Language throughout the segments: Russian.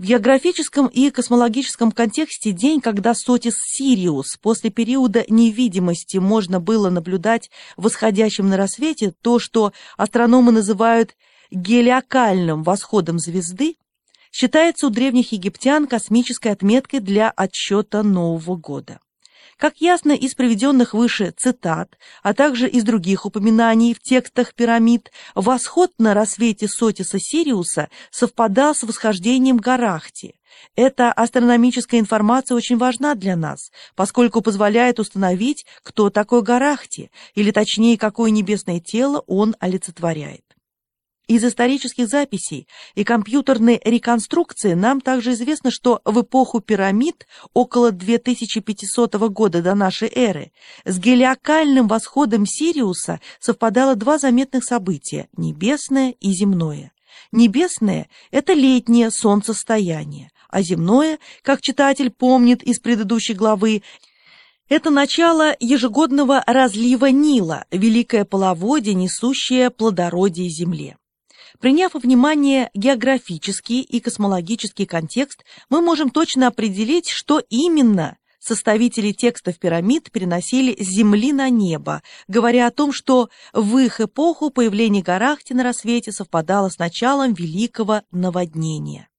В географическом и космологическом контексте день, когда Сотис Сириус после периода невидимости можно было наблюдать восходящим на рассвете то, что астрономы называют гелиокальным восходом звезды, считается у древних египтян космической отметкой для отсчета Нового года. Как ясно из приведенных выше цитат, а также из других упоминаний в текстах пирамид, восход на рассвете Сотиса Сириуса совпадал с восхождением Гарахти. Эта астрономическая информация очень важна для нас, поскольку позволяет установить, кто такой Гарахти, или точнее, какое небесное тело он олицетворяет. Из исторических записей и компьютерной реконструкции нам также известно, что в эпоху пирамид около 2500 года до нашей эры с гелиокальным восходом Сириуса совпадало два заметных события – небесное и земное. Небесное – это летнее солнцестояние, а земное, как читатель помнит из предыдущей главы, это начало ежегодного разлива Нила, великое половодье, несущее плодородие земле. Приняв во внимание географический и космологический контекст, мы можем точно определить, что именно составители текстов пирамид переносили с земли на небо, говоря о том, что в их эпоху появление Гарахти на рассвете совпадало с началом великого наводнения.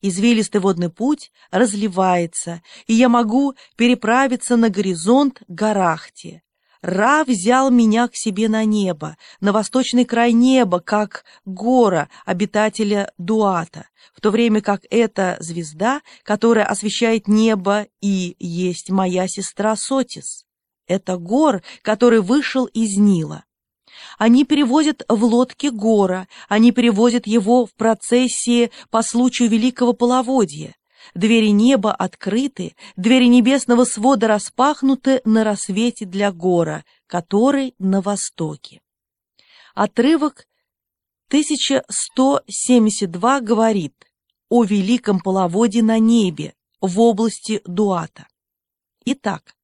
Извилистый водный путь разливается, и я могу переправиться на горизонт Гарахти. Ра взял меня к себе на небо, на восточный край неба, как гора обитателя Дуата, в то время как эта звезда, которая освещает небо и есть моя сестра Сотис. Это гор, который вышел из Нила. Они перевозят в лодке гора, они перевозят его в процессии по случаю великого половодья. Двери неба открыты, двери небесного свода распахнуты на рассвете для гора, который на востоке. Отрывок 1172 говорит о великом половоде на небе в области Дуата. Итак,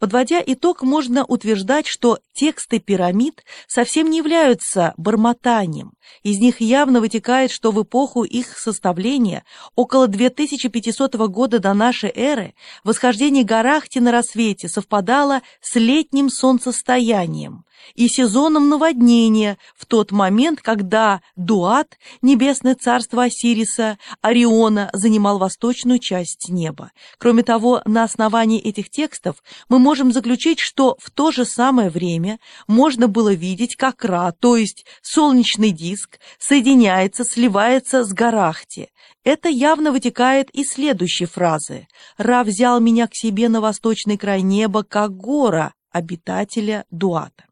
Подводя итог, можно утверждать, что тексты пирамид совсем не являются бормотанием. Из них явно вытекает, что в эпоху их составления, около 2500 года до нашей эры, восхождение Гарахти на рассвете совпадало с летним солнцестоянием, и сезоном наводнения в тот момент, когда Дуат, небесное царство Осириса, Ориона, занимал восточную часть неба. Кроме того, на основании этих текстов мы можем заключить, что в то же самое время можно было видеть, как Ра, то есть солнечный диск, соединяется, сливается с Гарахти. Это явно вытекает из следующей фразы. «Ра взял меня к себе на восточный край неба, как гора, обитателя Дуата».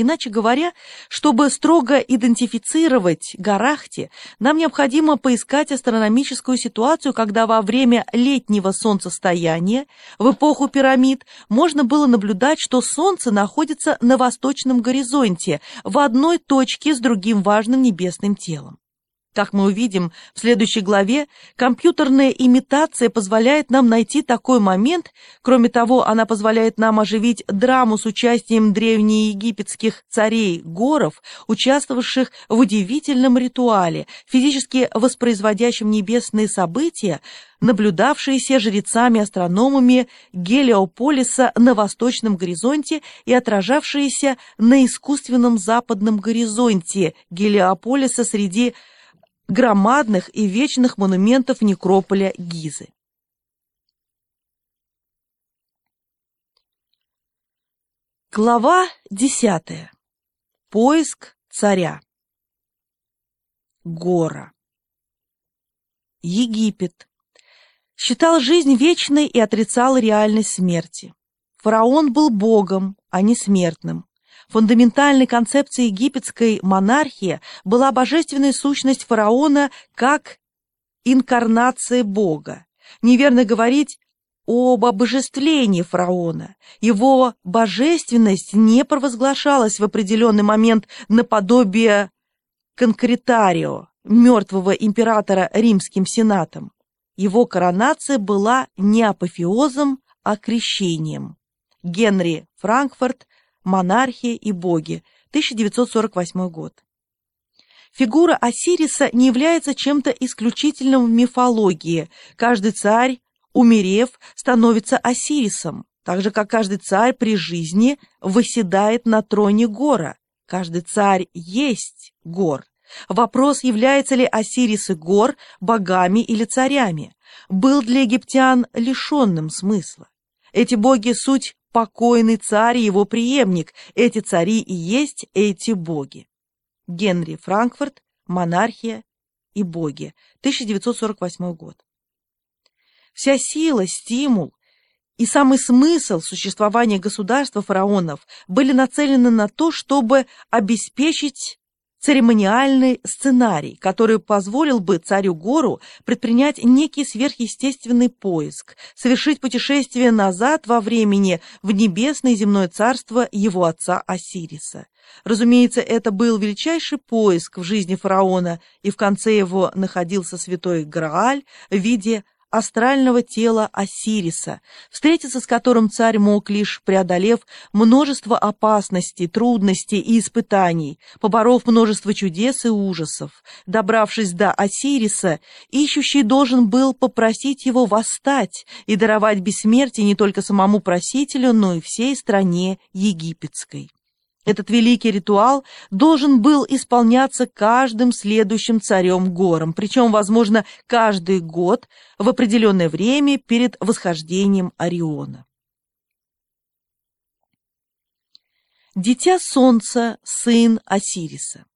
Иначе говоря, чтобы строго идентифицировать Гарахти, нам необходимо поискать астрономическую ситуацию, когда во время летнего солнцестояния в эпоху пирамид можно было наблюдать, что Солнце находится на восточном горизонте в одной точке с другим важным небесным телом. Как мы увидим в следующей главе, компьютерная имитация позволяет нам найти такой момент, кроме того, она позволяет нам оживить драму с участием древнеегипетских царей Горов, участвовавших в удивительном ритуале, физически воспроизводящем небесные события, наблюдавшиеся жрецами-астрономами Гелиополиса на восточном горизонте и отражавшиеся на искусственном западном горизонте Гелиополиса среди громадных и вечных монументов некрополя Гизы. Глава десятая. Поиск царя. Гора. Египет. Считал жизнь вечной и отрицал реальность смерти. Фараон был богом, а не смертным. Фундаментальной концепцией египетской монархии была божественная сущность фараона как инкарнация Бога. Неверно говорить об обожествлении фараона. Его божественность не провозглашалась в определенный момент наподобие конкретарио, мертвого императора римским сенатом. Его коронация была не апофеозом, а крещением. Генри Франкфурт Монархия и боги, 1948 год. Фигура Осириса не является чем-то исключительным в мифологии. Каждый царь, умерев, становится Осирисом, так же, как каждый царь при жизни выседает на троне Гора. Каждый царь есть Гор. Вопрос, является ли Осирис и Гор богами или царями, был для египтян лишенным смысла. Эти боги — суть покойный царь и его преемник. Эти цари и есть эти боги. Генри Франкфурт, «Монархия и боги», 1948 год. Вся сила, стимул и самый смысл существования государства фараонов были нацелены на то, чтобы обеспечить церемониальный сценарий, который позволил бы царю Гору предпринять некий сверхъестественный поиск, совершить путешествие назад во времени в небесное земное царство его отца Осириса. Разумеется, это был величайший поиск в жизни фараона, и в конце его находился святой Грааль в виде астрального тела Осириса, встретиться с которым царь мог лишь преодолев множество опасностей, трудностей и испытаний, поборов множество чудес и ужасов. Добравшись до Осириса, ищущий должен был попросить его восстать и даровать бессмертие не только самому просителю, но и всей стране египетской. Этот великий ритуал должен был исполняться каждым следующим царем-гором, причем, возможно, каждый год в определенное время перед восхождением Ориона. Дитя Солнца, сын Осириса.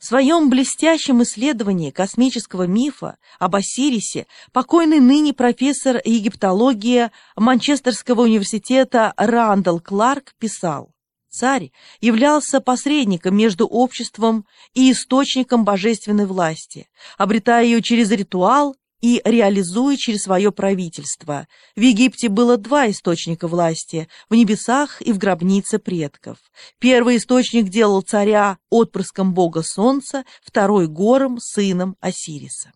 В своем блестящем исследовании космического мифа об Осирисе покойный ныне профессор египтологии Манчестерского университета Рандall Кларк писал Царь являлся посредником между обществом и источником божественной власти, обретая ее через ритуал и реализуя через свое правительство. В Египте было два источника власти – в небесах и в гробнице предков. Первый источник делал царя отпрыском бога солнца, второй – гором, сыном Осириса.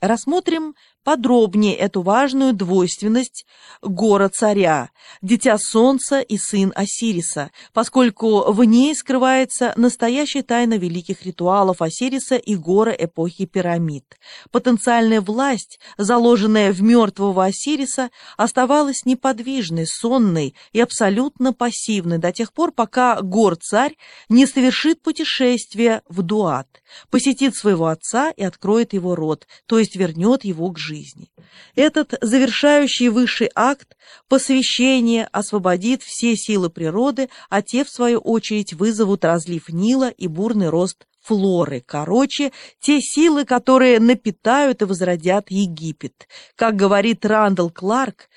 Рассмотрим подробнее эту важную двойственность гора-царя, дитя солнца и сын Осириса, поскольку в ней скрывается настоящая тайна великих ритуалов Осириса и гора эпохи пирамид. Потенциальная власть, заложенная в мертвого Осириса, оставалась неподвижной, сонной и абсолютно пассивной до тех пор, пока гор-царь не совершит путешествие в Дуат, посетит своего отца и откроет его род, то есть вернет его к жизни жизни. Этот завершающий высший акт посвящения освободит все силы природы, а те, в свою очередь, вызовут разлив Нила и бурный рост флоры, короче, те силы, которые напитают и возродят Египет. Как говорит Рандall Кларк,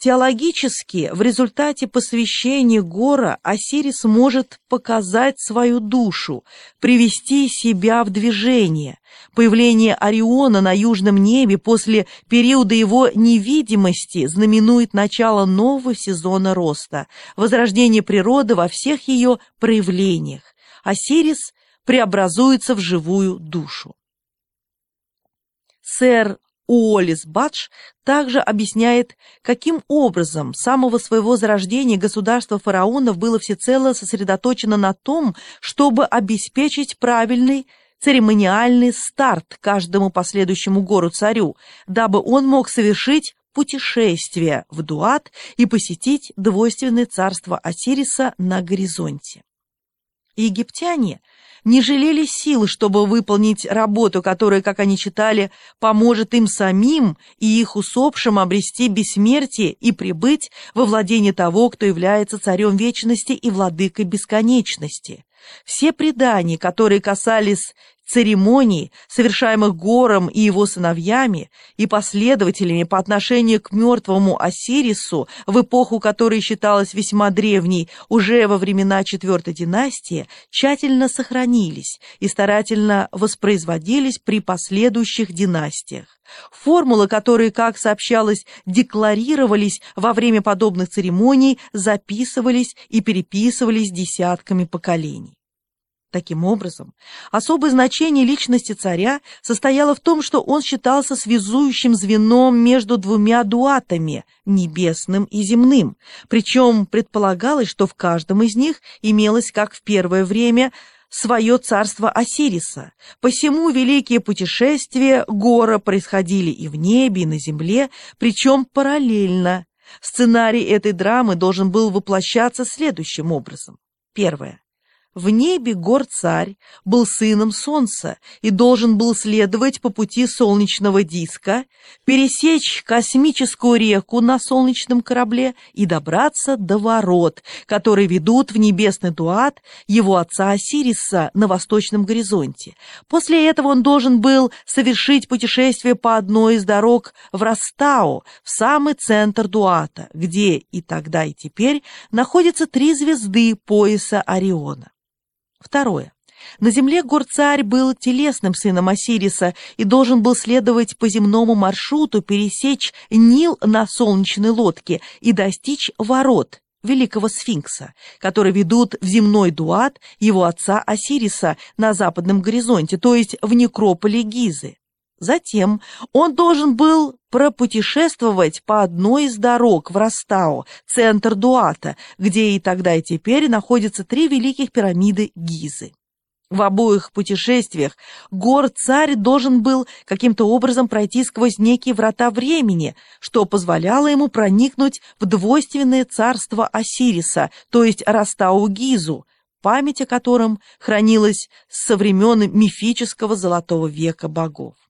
Теологически, в результате посвящения Гора Осирис может показать свою душу, привести себя в движение. Появление Ориона на южном небе после периода его невидимости знаменует начало нового сезона роста, возрождение природы во всех ее проявлениях. Осирис преобразуется в живую душу. Сэр Уоллес Бадж также объясняет, каким образом с самого своего зарождения государство фараонов было всецело сосредоточено на том, чтобы обеспечить правильный церемониальный старт каждому последующему гору-царю, дабы он мог совершить путешествие в Дуат и посетить двойственное царство Осириса на горизонте. Египтяне не жалели сил, чтобы выполнить работу, которая, как они читали, поможет им самим и их усопшим обрести бессмертие и прибыть во владение того, кто является царем вечности и владыкой бесконечности. Все предания, которые касались церемоний, совершаемых Гором и его сыновьями и последователями по отношению к мертвому Осирису в эпоху, которая считалась весьма древней, уже во времена четвертой династии, тщательно сохранились и старательно воспроизводились при последующих династиях. Формулы, которые, как сообщалось, декларировались во время подобных церемоний, записывались и переписывались десятками поколений. Таким образом, особое значение личности царя состояло в том, что он считался связующим звеном между двумя дуатами – небесным и земным, причем предполагалось, что в каждом из них имелось, как в первое время, свое царство Осириса. Посему великие путешествия Гора происходили и в небе, и на земле, причем параллельно. Сценарий этой драмы должен был воплощаться следующим образом. Первое. В небе гор-царь был сыном солнца и должен был следовать по пути солнечного диска, пересечь космическую реку на солнечном корабле и добраться до ворот, которые ведут в небесный дуат его отца Осириса на восточном горизонте. После этого он должен был совершить путешествие по одной из дорог в Растау, в самый центр дуата, где и тогда, и теперь находятся три звезды пояса Ориона. Второе. На земле гор-царь был телесным сыном Осириса и должен был следовать по земному маршруту, пересечь Нил на солнечной лодке и достичь ворот великого сфинкса, которые ведут в земной дуат его отца Осириса на западном горизонте, то есть в некрополе Гизы. Затем он должен был пропутешествовать по одной из дорог в Растау, центр Дуата, где и тогда и теперь находятся три великих пирамиды Гизы. В обоих путешествиях гор-царь должен был каким-то образом пройти сквозь некие врата времени, что позволяло ему проникнуть в двойственное царство Осириса, то есть Растау-Гизу, память о котором хранилась со времен мифического золотого века богов.